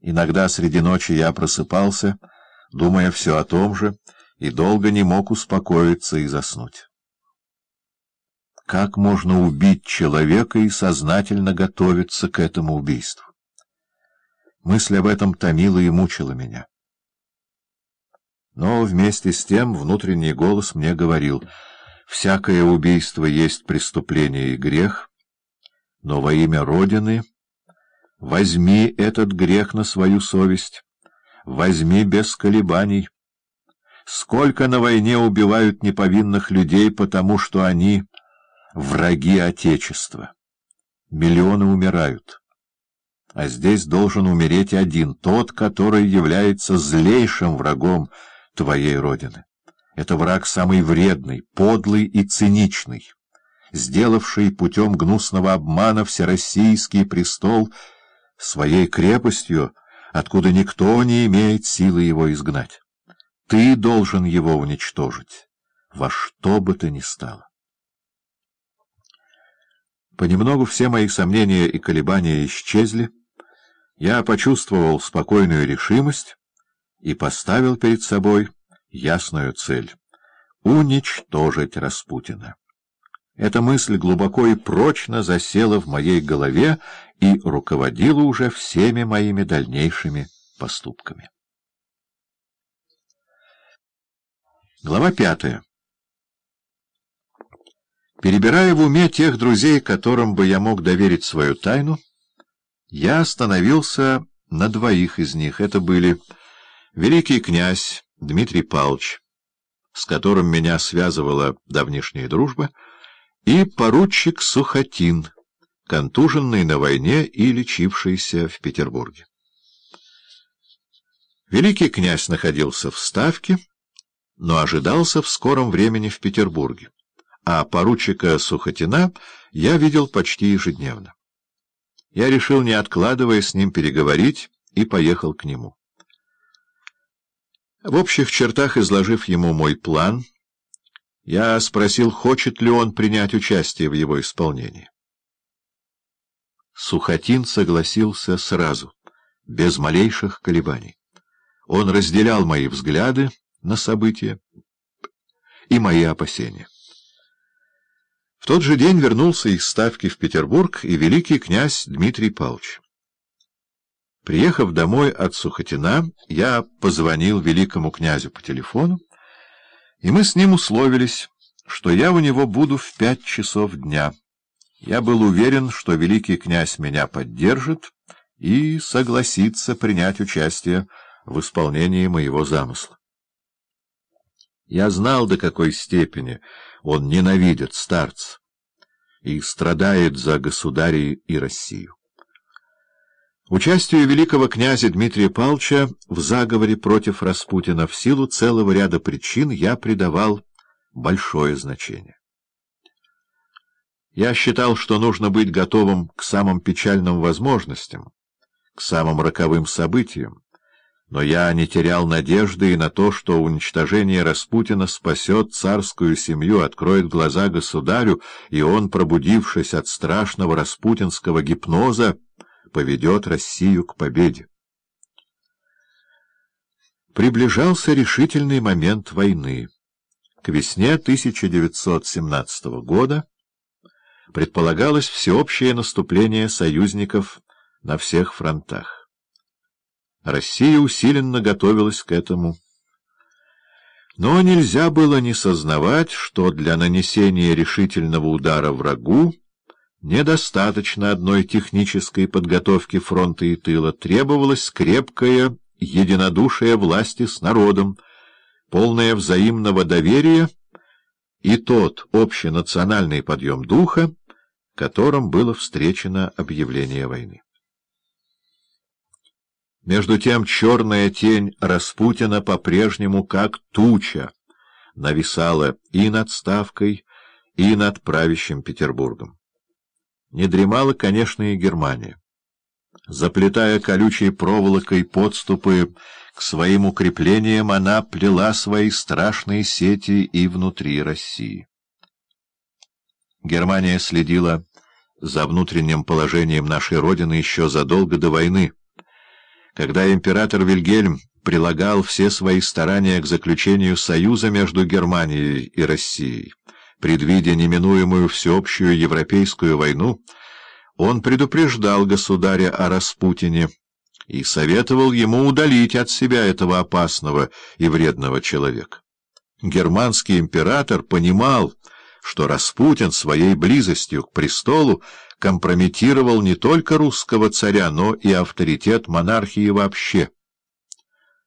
Иногда среди ночи я просыпался, думая все о том же, и долго не мог успокоиться и заснуть. Как можно убить человека и сознательно готовиться к этому убийству? Мысль об этом томила и мучила меня. Но вместе с тем внутренний голос мне говорил, «Всякое убийство есть преступление и грех, но во имя Родины возьми этот грех на свою совесть, возьми без колебаний». Сколько на войне убивают неповинных людей, потому что они враги Отечества. Миллионы умирают. А здесь должен умереть один, тот, который является злейшим врагом твоей Родины. Это враг самый вредный, подлый и циничный, сделавший путем гнусного обмана всероссийский престол своей крепостью, откуда никто не имеет силы его изгнать. Ты должен его уничтожить, во что бы то ни стало. Понемногу все мои сомнения и колебания исчезли, я почувствовал спокойную решимость и поставил перед собой ясную цель — уничтожить Распутина. Эта мысль глубоко и прочно засела в моей голове и руководила уже всеми моими дальнейшими поступками. Глава пятая. Перебирая в уме тех друзей, которым бы я мог доверить свою тайну, я остановился на двоих из них. Это были великий князь Дмитрий Павлович, с которым меня связывала давнишняя дружба, и поручик Сухотин, контуженный на войне и лечившийся в Петербурге. Великий князь находился в Ставке, но ожидался в скором времени в Петербурге, а поручика Сухотина я видел почти ежедневно. Я решил, не откладывая с ним переговорить, и поехал к нему. В общих чертах изложив ему мой план, я спросил, хочет ли он принять участие в его исполнении. Сухотин согласился сразу, без малейших колебаний. Он разделял мои взгляды, на события и мои опасения. В тот же день вернулся из ставки в Петербург и великий князь Дмитрий Павлович. Приехав домой от Сухотина, я позвонил великому князю по телефону, и мы с ним условились, что я у него буду в пять часов дня. Я был уверен, что великий князь меня поддержит и согласится принять участие в исполнении моего замысла. Я знал, до какой степени он ненавидит старца и страдает за государей и Россию. Участию великого князя Дмитрия Павловича в заговоре против Распутина в силу целого ряда причин я придавал большое значение. Я считал, что нужно быть готовым к самым печальным возможностям, к самым роковым событиям, но я не терял надежды и на то, что уничтожение Распутина спасет царскую семью, откроет глаза государю, и он, пробудившись от страшного распутинского гипноза, поведет Россию к победе. Приближался решительный момент войны. К весне 1917 года предполагалось всеобщее наступление союзников на всех фронтах. Россия усиленно готовилась к этому. Но нельзя было не сознавать, что для нанесения решительного удара врагу недостаточно одной технической подготовки фронта и тыла, требовалось крепкое единодушие власти с народом, полное взаимного доверия и тот общенациональный подъем духа, которым было встречено объявление войны. Между тем черная тень Распутина по-прежнему, как туча, нависала и над Ставкой, и над правящим Петербургом. Не дремала, конечно, и Германия. Заплетая колючей проволокой подступы к своим укреплениям, она плела свои страшные сети и внутри России. Германия следила за внутренним положением нашей Родины еще задолго до войны, Когда император Вильгельм прилагал все свои старания к заключению союза между Германией и Россией, предвидя неминуемую всеобщую европейскую войну, он предупреждал государя о Распутине и советовал ему удалить от себя этого опасного и вредного человека. Германский император понимал, что Распутин своей близостью к престолу компрометировал не только русского царя, но и авторитет монархии вообще.